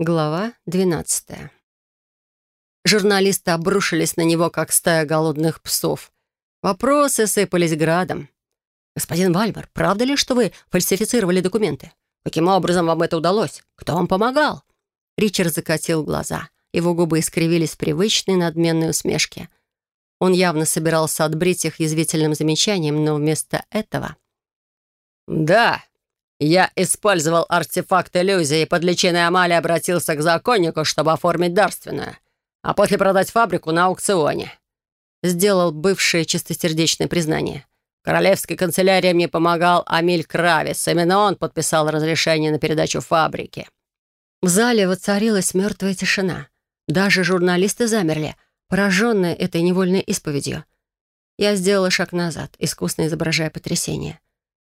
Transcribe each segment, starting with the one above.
Глава 12. Журналисты обрушились на него, как стая голодных псов. Вопросы сыпались градом. «Господин Вальмар, правда ли, что вы фальсифицировали документы? Каким образом вам это удалось? Кто вам помогал?» Ричард закатил глаза. Его губы искривились в привычной надменной усмешке. Он явно собирался отбрить их язвительным замечанием, но вместо этого... «Да, я использовал артефакт иллюзии и под личиной Амали обратился к законнику, чтобы оформить дарственную, а после продать фабрику на аукционе. Сделал бывшее чистосердечное признание. Королевской канцелярии мне помогал Амиль Кравис. Именно он подписал разрешение на передачу фабрики. В зале воцарилась мертвая тишина. Даже журналисты замерли, пораженные этой невольной исповедью. Я сделала шаг назад, искусно изображая потрясение.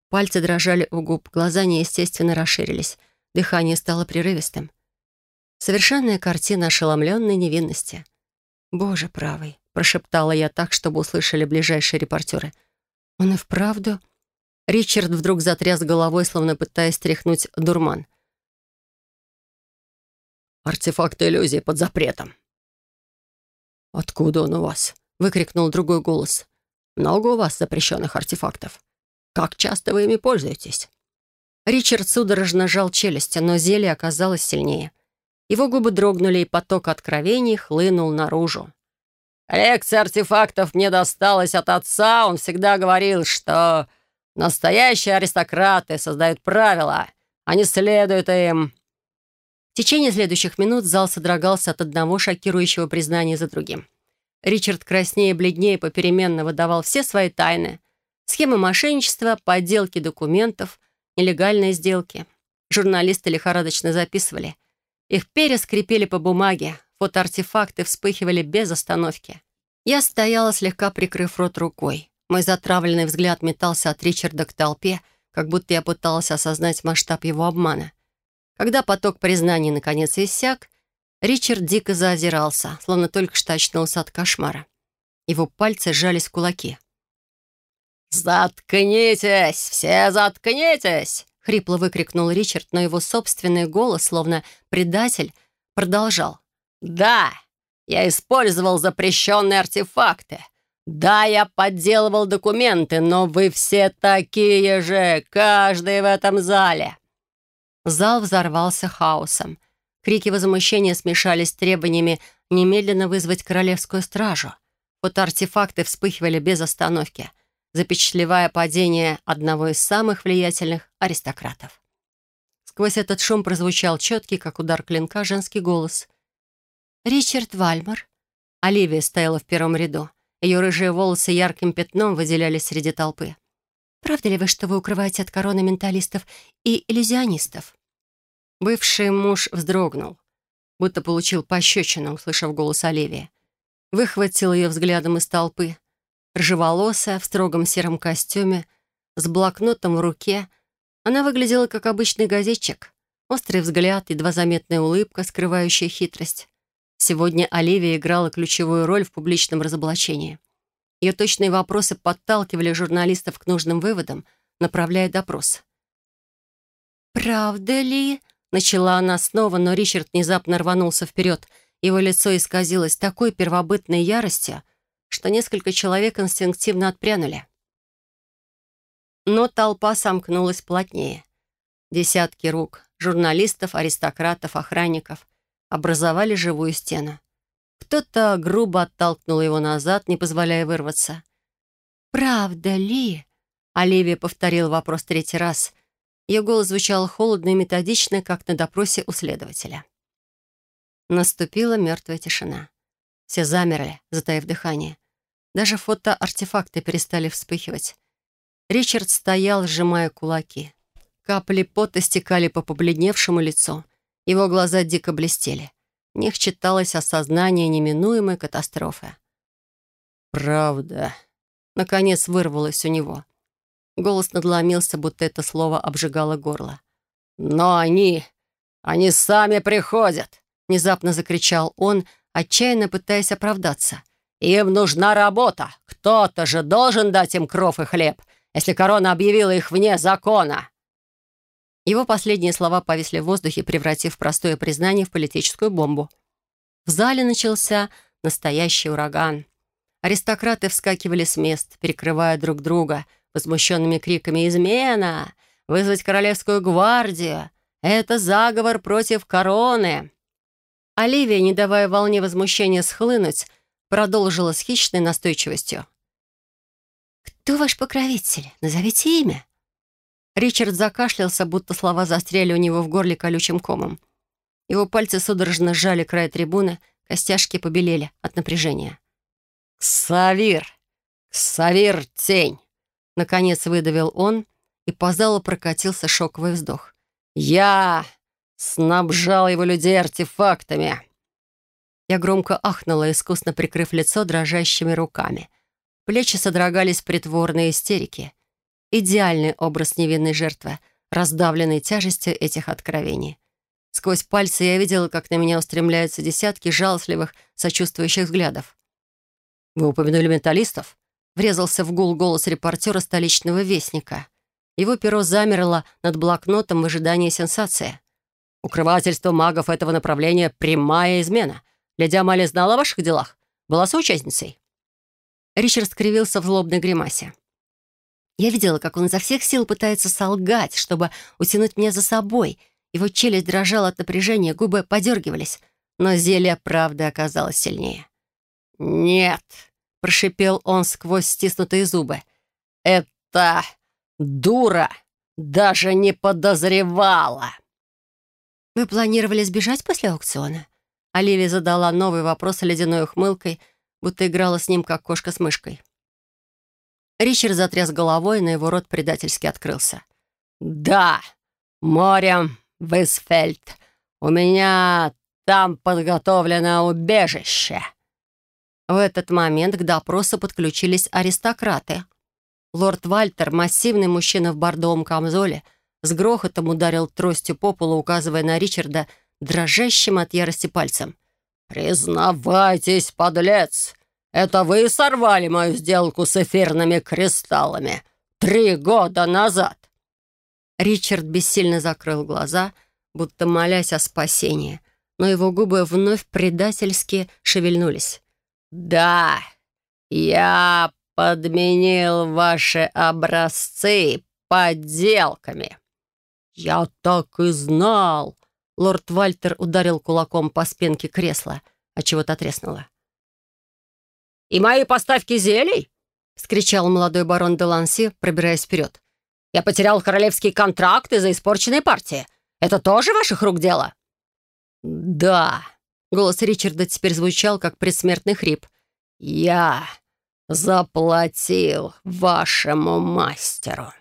Пальцы дрожали у губ, глаза неестественно расширились, дыхание стало прерывистым. Совершенная картина ошеломленной невинности. «Боже правый!» — прошептала я так, чтобы услышали ближайшие репортеры. «Он и вправду...» Ричард вдруг затряс головой, словно пытаясь стряхнуть дурман. «Артефакт иллюзии под запретом». «Откуда он у вас?» — выкрикнул другой голос. «Много у вас запрещенных артефактов?» Как часто вы ими пользуетесь?» Ричард судорожно жал челюсти, но зелье оказалось сильнее. Его губы дрогнули, и поток откровений хлынул наружу. «Лекция артефактов мне досталась от отца. Он всегда говорил, что настоящие аристократы создают правила, а не следуют им». В течение следующих минут зал содрогался от одного шокирующего признания за другим. Ричард краснее и бледнее попеременно выдавал все свои тайны, Схемы мошенничества, подделки документов, нелегальные сделки. Журналисты лихорадочно записывали. Их перья скрипели по бумаге, фотоартефакты вспыхивали без остановки. Я стояла, слегка прикрыв рот рукой. Мой затравленный взгляд метался от Ричарда к толпе, как будто я пыталась осознать масштаб его обмана. Когда поток признаний наконец иссяк, Ричард дико заозирался, словно только что очнулся от кошмара. Его пальцы сжались в кулаки. «Заткнитесь! Все заткнитесь!» — хрипло выкрикнул Ричард, но его собственный голос, словно предатель, продолжал. «Да, я использовал запрещенные артефакты. Да, я подделывал документы, но вы все такие же, каждый в этом зале». Зал взорвался хаосом. Крики возмущения смешались с требованиями немедленно вызвать королевскую стражу. Фотоартефакты вспыхивали без остановки — запечатлевая падение одного из самых влиятельных аристократов. Сквозь этот шум прозвучал четкий, как удар клинка, женский голос. «Ричард Вальмар». Оливия стояла в первом ряду. Ее рыжие волосы ярким пятном выделялись среди толпы. «Правда ли вы, что вы укрываете от короны менталистов и иллюзионистов?» Бывший муж вздрогнул, будто получил пощечину, услышав голос Оливии. Выхватил ее взглядом из толпы, ржеволосая, в строгом сером костюме, с блокнотом в руке. Она выглядела как обычный газетчик. Острый взгляд, едва заметная улыбка, скрывающая хитрость. Сегодня Оливия играла ключевую роль в публичном разоблачении. Ее точные вопросы подталкивали журналистов к нужным выводам, направляя допрос. «Правда ли?» — начала она снова, но Ричард внезапно рванулся вперед. Его лицо исказилось такой первобытной яростью, что несколько человек инстинктивно отпрянули. Но толпа сомкнулась плотнее. Десятки рук, журналистов, аристократов, охранников образовали живую стену. Кто-то грубо оттолкнул его назад, не позволяя вырваться. «Правда ли?» Оливия повторил вопрос третий раз. Ее голос звучал холодно и методично, как на допросе у следователя. Наступила мертвая тишина. Все замерли, затаив дыхание. Даже фотоартефакты перестали вспыхивать. Ричард стоял, сжимая кулаки. Капли пота стекали по побледневшему лицу. Его глаза дико блестели. В них читалось осознание неминуемой катастрофы. «Правда», — наконец вырвалось у него. Голос надломился, будто это слово обжигало горло. «Но они... они сами приходят!» — внезапно закричал он, отчаянно пытаясь оправдаться. «Им нужна работа. Кто-то же должен дать им кров и хлеб, если корона объявила их вне закона». Его последние слова повисли в воздухе, превратив простое признание в политическую бомбу. В зале начался настоящий ураган. Аристократы вскакивали с мест, перекрывая друг друга возмущенными криками «Измена! Вызвать королевскую гвардию! Это заговор против короны!» Оливия, не давая волне возмущения схлынуть, продолжила с хищной настойчивостью. «Кто ваш покровитель? Назовите имя». Ричард закашлялся, будто слова застряли у него в горле колючим комом. Его пальцы судорожно сжали край трибуны, костяшки побелели от напряжения. «Ксавир! Ксавир, тень!» Наконец выдавил он, и по залу прокатился шоковый вздох. «Я снабжал его людей артефактами!» Я громко ахнула, искусно прикрыв лицо дрожащими руками. Плечи содрогались в притворной истерике. Идеальный образ невинной жертвы, раздавленной тяжестью этих откровений. Сквозь пальцы я видела, как на меня устремляются десятки жалостливых, сочувствующих взглядов. «Вы упомянули менталистов?» Врезался в гул голос репортера столичного вестника. Его перо замерло над блокнотом в ожидании сенсации. «Укрывательство магов этого направления — прямая измена. Леди Амалия знала о ваших делах? Была соучастницей?» Ричард скривился в злобной гримасе. Я видела, как он изо всех сил пытается солгать, чтобы утянуть меня за собой. Его челюсть дрожала от напряжения, губы подергивались, но зелье правды оказалось сильнее. «Нет», — прошипел он сквозь стиснутые зубы, — «это дура даже не подозревала». «Вы планировали сбежать после аукциона?» Оливия задала новый вопрос ледяной ухмылкой — будто играла с ним, как кошка с мышкой. Ричард затряс головой, но его рот предательски открылся. «Да, морем, Висфельд. У меня там подготовлено убежище». В этот момент к допросу подключились аристократы. Лорд Вальтер, массивный мужчина в бордовом камзоле, с грохотом ударил тростью по полу, указывая на Ричарда дрожащим от ярости пальцем. «Признавайтесь, подлец! Это вы сорвали мою сделку с эфирными кристаллами три года назад!» Ричард бессильно закрыл глаза, будто молясь о спасении, но его губы вновь предательски шевельнулись. «Да, я подменил ваши образцы подделками». «Я так и знал!» Лорд Вальтер ударил кулаком по спинке кресла, а чего-то треснуло. «И мои поставки зелий?» — скричал молодой барон де Ланси, пробираясь вперед. «Я потерял королевский контракт из-за испорченной партии. Это тоже ваших рук дело?» «Да», — голос Ричарда теперь звучал, как предсмертный хрип. «Я заплатил вашему мастеру».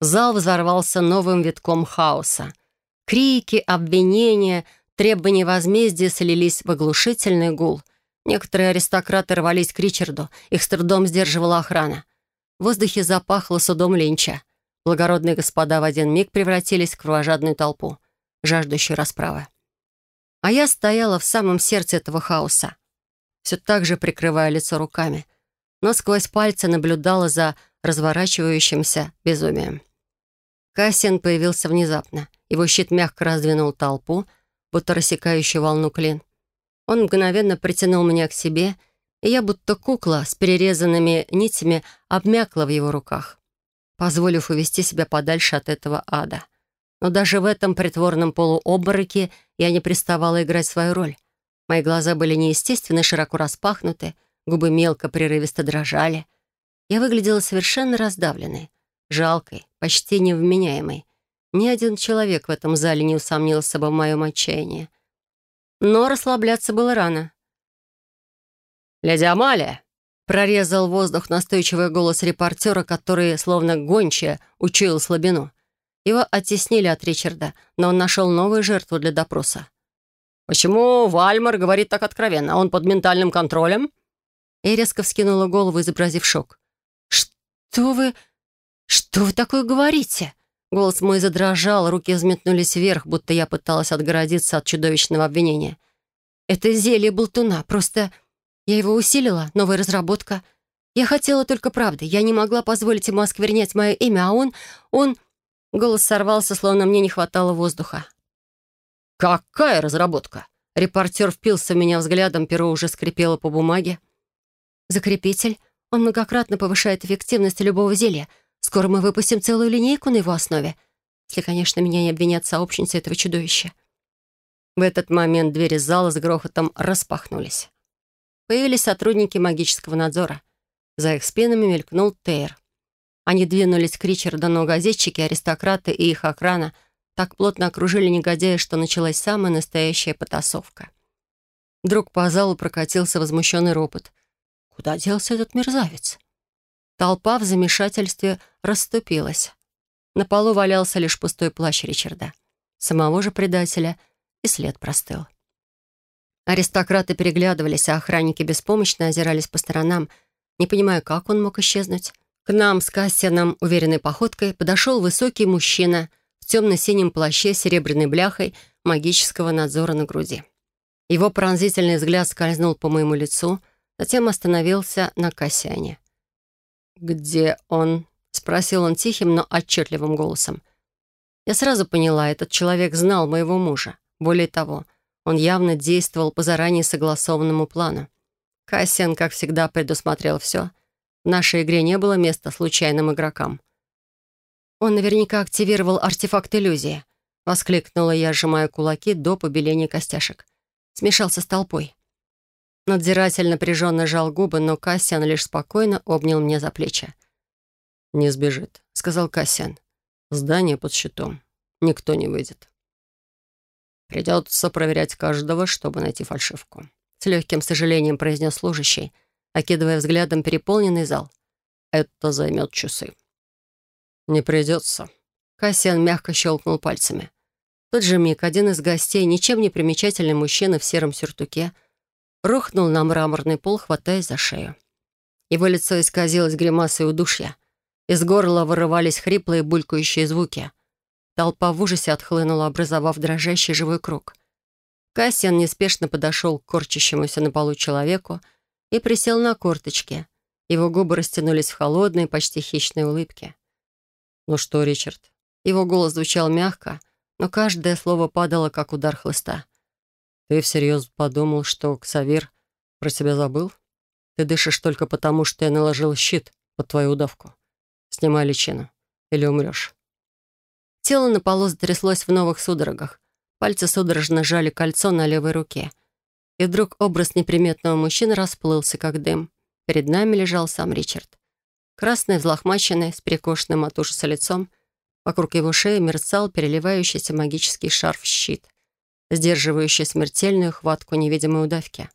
Зал взорвался новым витком хаоса. Крики, обвинения, требования возмездия слились в оглушительный гул. Некоторые аристократы рвались к Ричарду, их с трудом сдерживала охрана. В воздухе запахло судом Линча. Благородные господа в один миг превратились в кровожадную толпу, жаждущую расправы. А я стояла в самом сердце этого хаоса, все так же прикрывая лицо руками, но сквозь пальцы наблюдала за разворачивающимся безумием. Кассиан появился внезапно. Его щит мягко раздвинул толпу, будто рассекающую волну клин. Он мгновенно притянул меня к себе, и я, будто кукла с перерезанными нитями, обмякла в его руках, позволив увести себя подальше от этого ада. Но даже в этом притворном полуобмороке я не приставала играть свою роль. Мои глаза были неестественно широко распахнуты, губы мелко прерывисто дрожали. Я выглядела совершенно раздавленной, жалкой, почти невменяемой. Ни один человек в этом зале не усомнился бы в моем отчаянии. Но расслабляться было рано. «Леди Амалия!» — прорезал воздух настойчивый голос репортера, который, словно гончая, учуял слабину. Его оттеснили от Ричарда, но он нашел новую жертву для допроса. «Почему Вальмар говорит так откровенно? Он под ментальным контролем?» И резко вскинула голову, изобразив шок. «Что вы... что вы такое говорите?» Голос мой задрожал, руки взметнулись вверх, будто я пыталась отгородиться от чудовищного обвинения. «Это зелье болтуна, просто я его усилила, новая разработка. Я хотела только правды, я не могла позволить ему осквернять мое имя, а он... он...» Голос сорвался, словно мне не хватало воздуха. «Какая разработка?» Репортер впился в меня взглядом, перо уже скрипело по бумаге. «Закрепитель. Он многократно повышает эффективность любого зелья. Скоро мы выпустим целую линейку на его основе. Если, конечно, меня не обвинят сообщницы этого чудовища». В этот момент двери зала с грохотом распахнулись. Появились сотрудники магического надзора. За их спинами мелькнул Тейр. Они двинулись к Ричарду, но газетчики, аристократы и их охрана так плотно окружили негодяя, что началась самая настоящая потасовка. Вдруг по залу прокатился возмущенный ропот. Куда делся этот мерзавец? Толпа в замешательстве расступилась. На полу валялся лишь пустой плащ Ричарда. Самого же предателя и след простыл. Аристократы переглядывались, а охранники беспомощно озирались по сторонам, не понимая, как он мог исчезнуть. К нам с Кассианом уверенной походкой подошел высокий мужчина в темно-синем плаще с серебряной бляхой магического надзора на груди. Его пронзительный взгляд скользнул по моему лицу, затем остановился на Кассиане. «Где он?» — спросил он тихим, но отчетливым голосом. Я сразу поняла, этот человек знал моего мужа. Более того, он явно действовал по заранее согласованному плану. Кассиан, как всегда, предусмотрел все, в нашей игре не было места случайным игрокам. «Он наверняка активировал артефакт иллюзии», — воскликнула я, сжимая кулаки до побеления костяшек. Смешался с толпой. Надзиратель напряженно жал губы, но Кассиан лишь спокойно обнял мне за плечи. «Не сбежит», — сказал Кассиан. «Здание под щитом. Никто не выйдет». «Придется проверять каждого, чтобы найти фальшивку», — с легким сожалением произнес служащий — окидывая взглядом переполненный зал. «Это займет часы». «Не придется». Кассиан мягко щелкнул пальцами. В тот же миг один из гостей, ничем не примечательный мужчина в сером сюртуке, рухнул на мраморный пол, хватаясь за шею. Его лицо исказилось гримасой удушья. Из горла вырывались хриплые булькающие звуки. Толпа в ужасе отхлынула, образовав дрожащий живой круг. Кассиан неспешно подошел к корчащемуся на полу человеку, и присел на корточки. Его губы растянулись в холодной, почти хищной улыбке. «Ну что, Ричард?» Его голос звучал мягко, но каждое слово падало, как удар хлыста. «Ты всерьез подумал, что Ксавир про тебя забыл? Ты дышишь только потому, что я наложил щит под твою удавку. Снимай личину, или умрешь». Тело на полу затряслось в новых судорогах. Пальцы судорожно сжали кольцо на левой руке. И вдруг образ неприметного мужчины расплылся, как дым. Перед нами лежал сам Ричард. Красный, взлохмаченный, с перекошенным от ужаса лицом. Вокруг его шеи мерцал переливающийся магический шарф-щит, сдерживающий смертельную хватку невидимой удавки.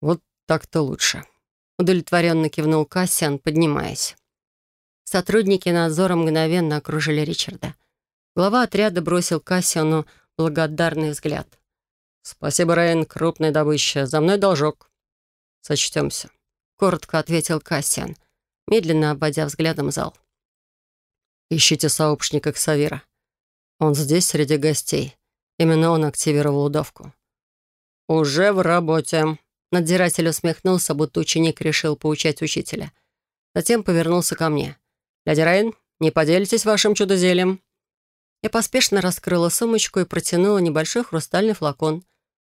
«Вот так-то лучше», — удовлетворенно кивнул Кассиан, поднимаясь. Сотрудники надзора мгновенно окружили Ричарда. Глава отряда бросил Кассиану благодарный взгляд. «Спасибо, Рейн, крупная добыча. За мной должок». «Сочтемся», — коротко ответил Кассиан, медленно обводя взглядом зал. «Ищите сообщника Ксавира. Он здесь, среди гостей. Именно он активировал удавку». «Уже в работе», — надзиратель усмехнулся, будто ученик решил поучать учителя. Затем повернулся ко мне. «Дядя Рейн, не поделитесь вашим чудо-зельем?» Я поспешно раскрыла сумочку и протянула небольшой хрустальный флакон.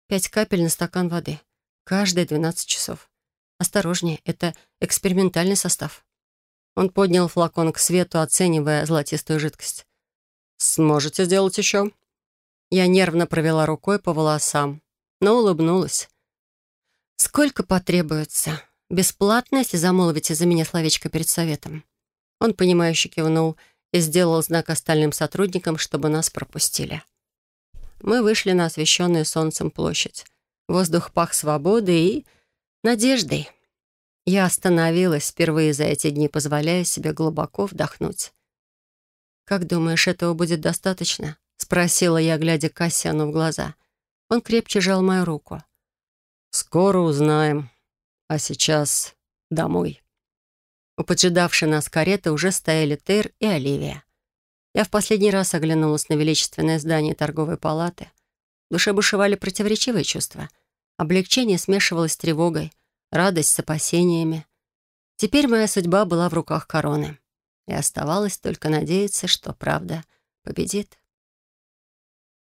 Пять капель на стакан воды. Каждые 12 часов. Осторожнее, это экспериментальный состав. Он поднял флакон к свету, оценивая золотистую жидкость. «Сможете сделать еще?» Я нервно провела рукой по волосам, но улыбнулась. «Сколько потребуется? Бесплатно, если замолвите за меня словечко перед советом?» Он, понимающе кивнул — и сделал знак остальным сотрудникам, чтобы нас пропустили. Мы вышли на освещенную солнцем площадь. Воздух пах свободой и надеждой. Я остановилась впервые за эти дни, позволяя себе глубоко вдохнуть. «Как думаешь, этого будет достаточно?» — спросила я, глядя Кассиану в глаза. Он крепче жал мою руку. «Скоро узнаем. А сейчас домой». У поджидавшей нас кареты уже стояли Тейр и Оливия. Я в последний раз оглянулась на величественное здание торговой палаты. В душе бушевали противоречивые чувства. Облегчение смешивалось с тревогой, радость с опасениями. Теперь моя судьба была в руках короны. И оставалось только надеяться, что правда победит.